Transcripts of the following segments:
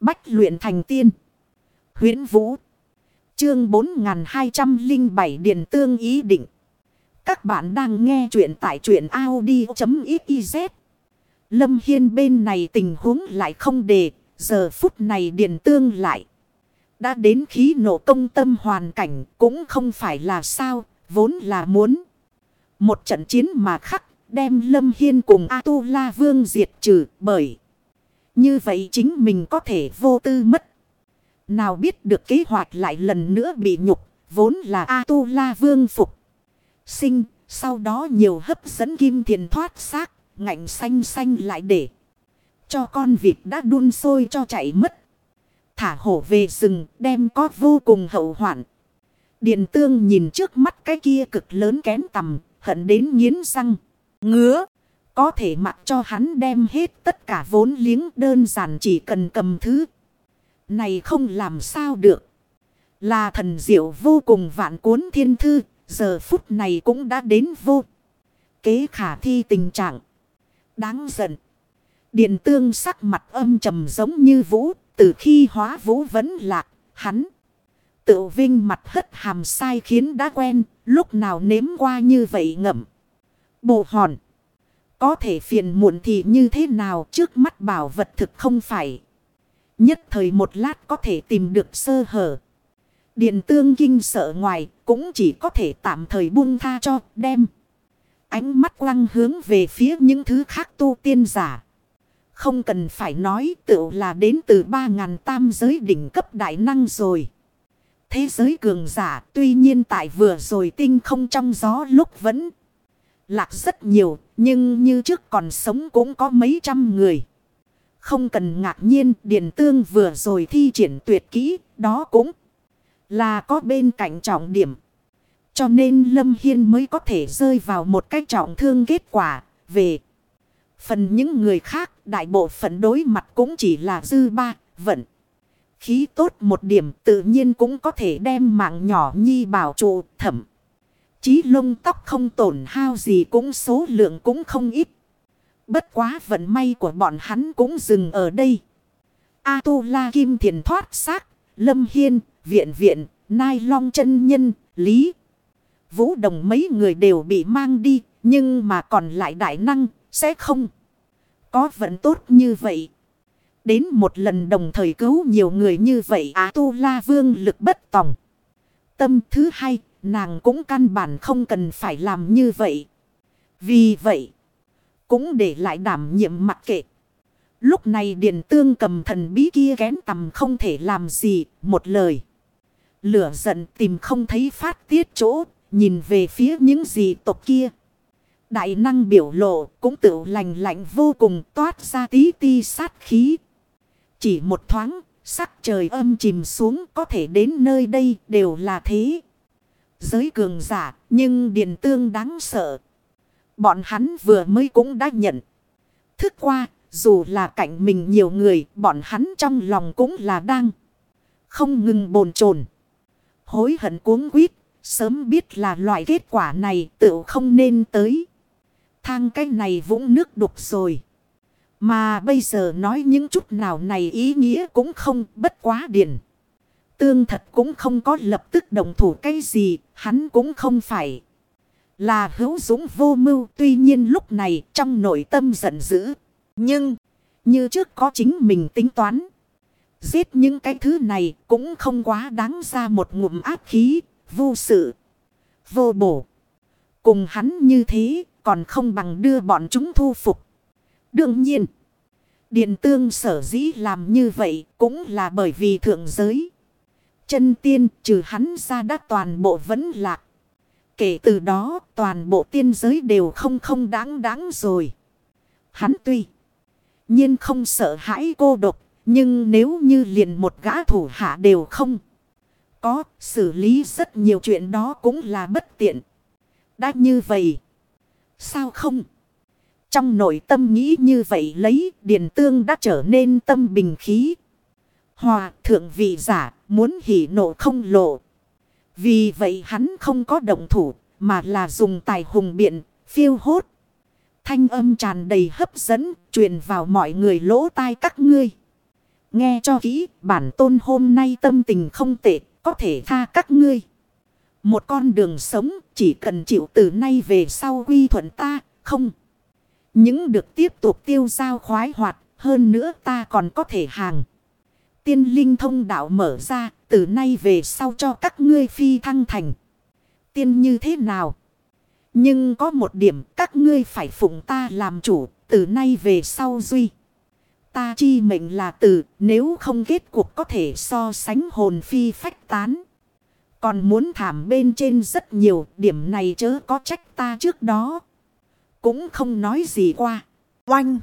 Bách luyện thành tiên. huyễn Vũ. Chương 4207 Điền Tương Ý Định. Các bạn đang nghe truyện tại truyện Audi.xyz. Lâm Hiên bên này tình huống lại không đề. Giờ phút này Điền Tương lại. Đã đến khí nổ công tâm hoàn cảnh, cũng không phải là sao. Vốn là muốn. Một trận chiến mà khắc, đem Lâm Hiên cùng A-tu-la vương diệt trừ, bởi. Như vậy chính mình có thể vô tư mất. Nào biết được kế hoạch lại lần nữa bị nhục, vốn là A-tu-la vương phục. Sinh, sau đó nhiều hấp dẫn kim thiền thoát xác, ngạnh xanh xanh lại để. Cho con vịt đã đun sôi cho chạy mất. Thả hổ về rừng, đem có vô cùng hậu hoạn. Điện tương nhìn trước mắt cái kia cực lớn kén tầm, hận đến nghiến răng, ngứa. Có thể mặc cho hắn đem hết tất cả vốn liếng đơn giản chỉ cần cầm thứ. Này không làm sao được. Là thần diệu vô cùng vạn cuốn thiên thư. Giờ phút này cũng đã đến vô. Kế khả thi tình trạng. Đáng giận. Điện tương sắc mặt âm trầm giống như vũ. Từ khi hóa vũ vẫn lạc. Hắn. Tự vinh mặt hất hàm sai khiến đã quen. Lúc nào nếm qua như vậy ngậm. Bộ hòn. Có thể phiền muộn thì như thế nào trước mắt bảo vật thực không phải. Nhất thời một lát có thể tìm được sơ hở. Điện tương kinh sợ ngoài, cũng chỉ có thể tạm thời buông tha cho, đem. Ánh mắt lăng hướng về phía những thứ khác tu tiên giả. Không cần phải nói tựu là đến từ ba ngàn tam giới đỉnh cấp đại năng rồi. Thế giới cường giả tuy nhiên tại vừa rồi tinh không trong gió lúc vẫn lạc rất nhiều, nhưng như trước còn sống cũng có mấy trăm người. Không cần ngạc nhiên, Điền Tương vừa rồi thi triển tuyệt kỹ, đó cũng là có bên cạnh trọng điểm. Cho nên Lâm Hiên mới có thể rơi vào một cách trọng thương kết quả về. Phần những người khác, đại bộ phận đối mặt cũng chỉ là dư ba, vận. Khí tốt một điểm tự nhiên cũng có thể đem mạng nhỏ nhi bảo trụ thẩm. Chí lông tóc không tổn hao gì cũng số lượng cũng không ít. Bất quá vận may của bọn hắn cũng dừng ở đây. A-tu-la kim thiền thoát xác, lâm hiên, viện viện, nai long chân nhân, lý. Vũ đồng mấy người đều bị mang đi, nhưng mà còn lại đại năng, sẽ không. Có vận tốt như vậy. Đến một lần đồng thời cứu nhiều người như vậy A-tu-la vương lực bất tòng. Tâm thứ hai, Nàng cũng căn bản không cần phải làm như vậy. Vì vậy. Cũng để lại đảm nhiệm mặc kệ. Lúc này Điền Tương cầm thần bí kia kén tầm không thể làm gì. Một lời. Lửa giận tìm không thấy phát tiết chỗ. Nhìn về phía những gì tộc kia. Đại năng biểu lộ cũng tự lành lạnh vô cùng toát ra tí ti sát khí. Chỉ một thoáng, sắc trời âm chìm xuống có thể đến nơi đây đều là thế giới cường giả, nhưng Điền Tương đáng sợ. Bọn hắn vừa mới cũng đã nhận. Thức qua, dù là cạnh mình nhiều người, bọn hắn trong lòng cũng là đang không ngừng bồn chồn Hối hận cuống quýt, sớm biết là loại kết quả này tự không nên tới. Thang cái này vũng nước đục rồi. Mà bây giờ nói những chút nào này ý nghĩa cũng không bất quá điển. Tương thật cũng không có lập tức đồng thủ cái gì, hắn cũng không phải. Là hữu dũng vô mưu tuy nhiên lúc này trong nội tâm giận dữ. Nhưng, như trước có chính mình tính toán. Giết những cái thứ này cũng không quá đáng ra một ngụm áp khí, vô sự, vô bổ. Cùng hắn như thế còn không bằng đưa bọn chúng thu phục. Đương nhiên, Điện tương sở dĩ làm như vậy cũng là bởi vì thượng giới chân tiên, trừ hắn ra đã toàn bộ vẫn lạc. Kể từ đó, toàn bộ tiên giới đều không không đáng đáng rồi. Hắn tuy nhiên không sợ hãi cô độc. Nhưng nếu như liền một gã thủ hạ đều không có xử lý rất nhiều chuyện đó cũng là bất tiện. Đã như vậy. Sao không? Trong nội tâm nghĩ như vậy lấy, điền tương đã trở nên tâm bình khí. Hòa thượng vị giả muốn hỉ nộ không lộ. Vì vậy hắn không có động thủ mà là dùng tài hùng biện phiêu hốt. Thanh âm tràn đầy hấp dẫn truyền vào mọi người lỗ tai các ngươi. Nghe cho kỹ, bản tôn hôm nay tâm tình không tệ, có thể tha các ngươi. Một con đường sống, chỉ cần chịu từ nay về sau quy thuận ta, không. Những được tiếp tục tiêu giao khoái hoạt, hơn nữa ta còn có thể hàng. Tiên linh thông đạo mở ra, từ nay về sau cho các ngươi phi thăng thành. Tiên như thế nào? Nhưng có một điểm các ngươi phải phụng ta làm chủ, từ nay về sau duy. Ta chi mệnh là từ, nếu không kết cuộc có thể so sánh hồn phi phách tán. Còn muốn thảm bên trên rất nhiều, điểm này chớ có trách ta trước đó. Cũng không nói gì qua. Oanh!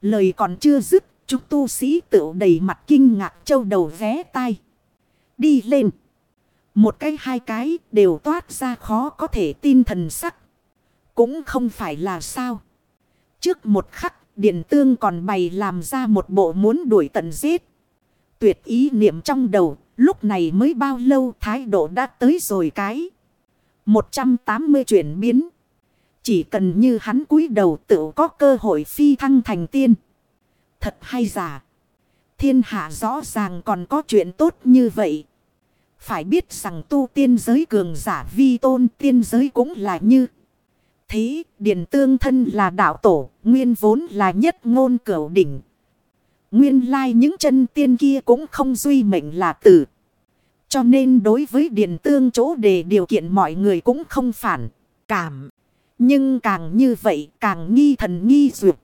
Lời còn chưa dứt, chúng tu sĩ tự đầy mặt kinh ngạc châu đầu vé tai. Đi lên! Một cái hai cái đều toát ra khó có thể tin thần sắc. Cũng không phải là sao. Trước một khắc Điện tương còn bày làm ra một bộ muốn đuổi tận giết. Tuyệt ý niệm trong đầu, lúc này mới bao lâu thái độ đã tới rồi cái. 180 chuyển biến. Chỉ cần như hắn cúi đầu tự có cơ hội phi thăng thành tiên. Thật hay giả. Thiên hạ rõ ràng còn có chuyện tốt như vậy. Phải biết rằng tu tiên giới cường giả vi tôn tiên giới cũng là như thế, điển Tương thân là đạo tổ, nguyên vốn là nhất ngôn cửu đỉnh. Nguyên lai những chân tiên kia cũng không duy mệnh là tử. Cho nên đối với điển Tương chỗ đề điều kiện mọi người cũng không phản, cảm. Nhưng càng như vậy càng nghi thần nghi duyệt.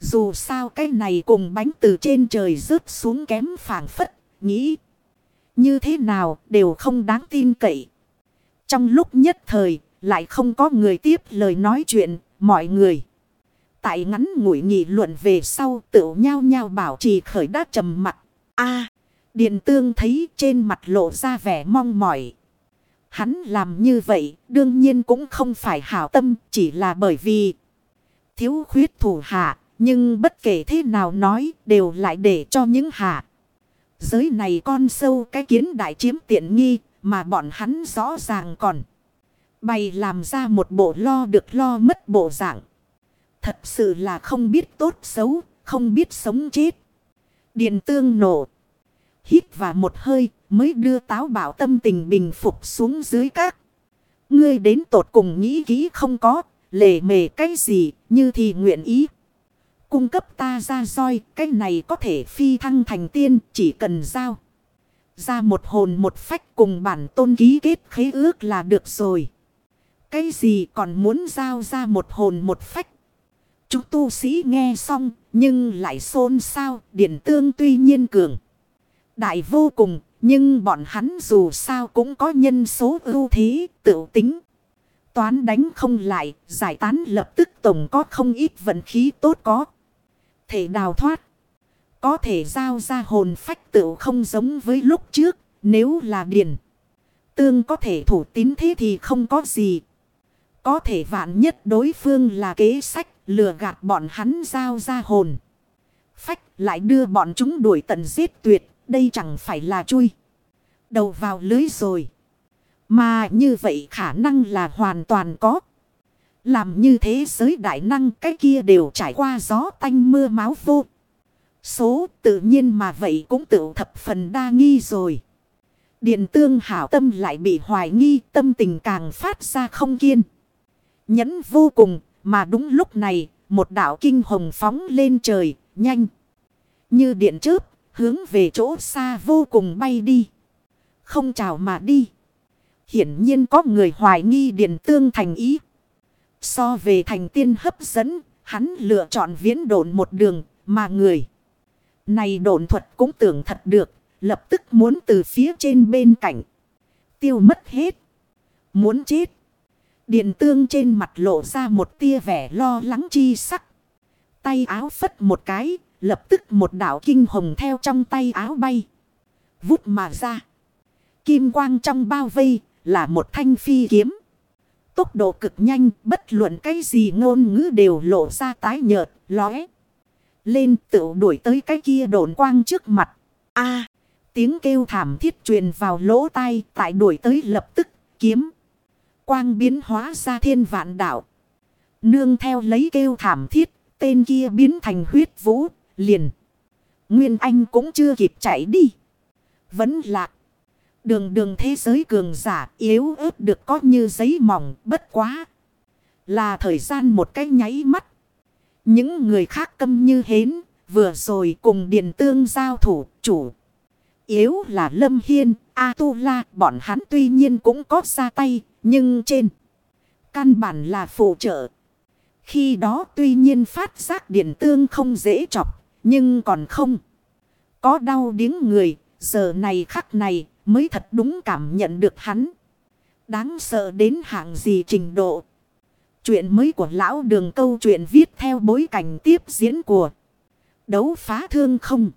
Dù sao cái này cùng bánh từ trên trời rớt xuống kém phản phất, nghĩ. Như thế nào đều không đáng tin cậy. Trong lúc nhất thời, lại không có người tiếp lời nói chuyện, mọi người. Tại ngắn ngủi nghị luận về sau tự nhau nhau bảo trì khởi đá trầm mặt. a Điện tương thấy trên mặt lộ ra vẻ mong mỏi. Hắn làm như vậy đương nhiên cũng không phải hảo tâm chỉ là bởi vì thiếu khuyết thủ hạ. Nhưng bất kể thế nào nói đều lại để cho những hạ. Giới này con sâu cái kiến đại chiếm tiện nghi mà bọn hắn rõ ràng còn. Bày làm ra một bộ lo được lo mất bộ dạng. Thật sự là không biết tốt xấu, không biết sống chết. Điện tương nổ. Hít vào một hơi mới đưa táo bảo tâm tình bình phục xuống dưới các. Ngươi đến tột cùng nghĩ kỹ không có, lề mề cái gì, như thì nguyện ý. Cung cấp ta ra roi, cái này có thể phi thăng thành tiên, chỉ cần giao. Ra một hồn một phách cùng bản tôn ký kết khế ước là được rồi. Cái gì còn muốn giao ra một hồn một phách. Chúng tu sĩ nghe xong nhưng lại xôn xao điện tương tuy nhiên cường. Đại vô cùng nhưng bọn hắn dù sao cũng có nhân số ưu thế tự tính. Toán đánh không lại giải tán lập tức tổng có không ít vận khí tốt có. Thể đào thoát. Có thể giao ra hồn phách tựu không giống với lúc trước, nếu là điền. Tương có thể thủ tín thế thì không có gì. Có thể vạn nhất đối phương là kế sách, lừa gạt bọn hắn giao ra hồn. Phách lại đưa bọn chúng đuổi tận giết tuyệt. Đây chẳng phải là chui. Đầu vào lưới rồi. Mà như vậy khả năng là hoàn toàn có. Làm như thế giới đại năng cái kia đều trải qua gió tanh mưa máu vô. Số tự nhiên mà vậy cũng tự thập phần đa nghi rồi. Điện tương hảo tâm lại bị hoài nghi tâm tình càng phát ra không kiên nhẫn vô cùng, mà đúng lúc này, một đạo kinh hồng phóng lên trời, nhanh. Như điện chớp, hướng về chỗ xa vô cùng bay đi. Không chào mà đi. Hiển nhiên có người hoài nghi điện tương thành ý. So về thành tiên hấp dẫn, hắn lựa chọn viễn độn một đường, mà người. Này độn thuật cũng tưởng thật được, lập tức muốn từ phía trên bên cạnh. Tiêu mất hết. Muốn chết. Điện tương trên mặt lộ ra một tia vẻ lo lắng chi sắc. Tay áo phất một cái, lập tức một đảo kinh hồng theo trong tay áo bay. Vút mà ra. Kim quang trong bao vây là một thanh phi kiếm. Tốc độ cực nhanh, bất luận cái gì ngôn ngữ đều lộ ra tái nhợt, lóe. Lên tự đuổi tới cái kia đồn quang trước mặt. a tiếng kêu thảm thiết truyền vào lỗ tai, tại đuổi tới lập tức, kiếm quang biến hóa ra thiên vạn đạo. Nương theo lấy kêu thảm thiết, tên kia biến thành huyết vũ, liền. Nguyên Anh cũng chưa kịp chạy đi. Vẫn lạc. Đường đường thế giới cường giả yếu ớt được có như giấy mỏng bất quá. Là thời gian một cái nháy mắt. Những người khác câm như hến. Vừa rồi cùng Điền Tương giao thủ chủ. Yếu là Lâm Hiên, A-tu-la. Bọn hắn tuy nhiên cũng có ra tay. Nhưng trên. Căn bản là phụ trợ. Khi đó tuy nhiên phát giác Điền Tương không dễ chọc. Nhưng còn không. Có đau điếng người. Giờ này khắc này mới thật đúng cảm nhận được hắn. Đáng sợ đến hạng gì trình độ. Chuyện mới của lão đường câu chuyện viết theo bối cảnh tiếp diễn của đấu phá thương không.